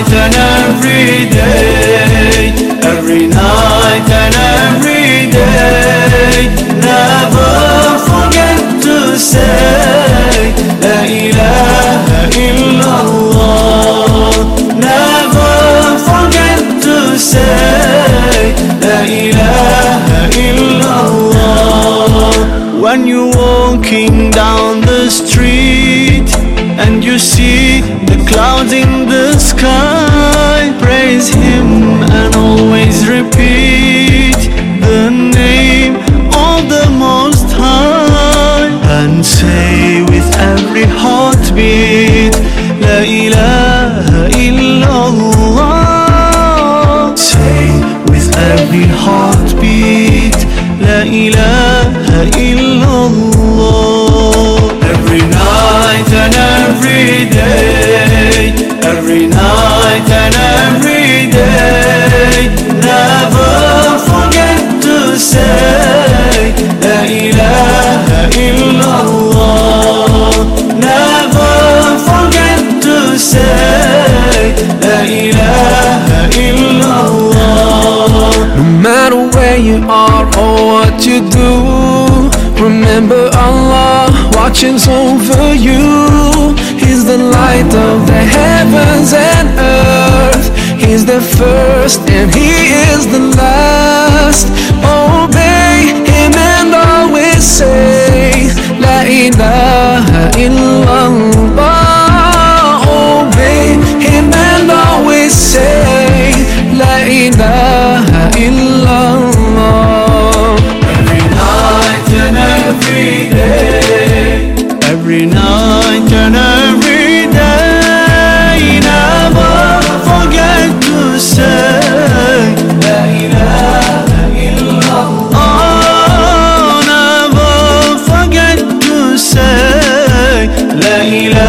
night and every day. Every night and every day. Never forget to say La ilaha illallah. Never forget to say La ilaha illallah. When you're walking down the street and you see the clouds in the sky إله إلا you do. Remember Allah watching over you. He's the light of the heavens and earth. He's the first and He is the last. Obey Him and always say La ilaha illallah.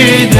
vida.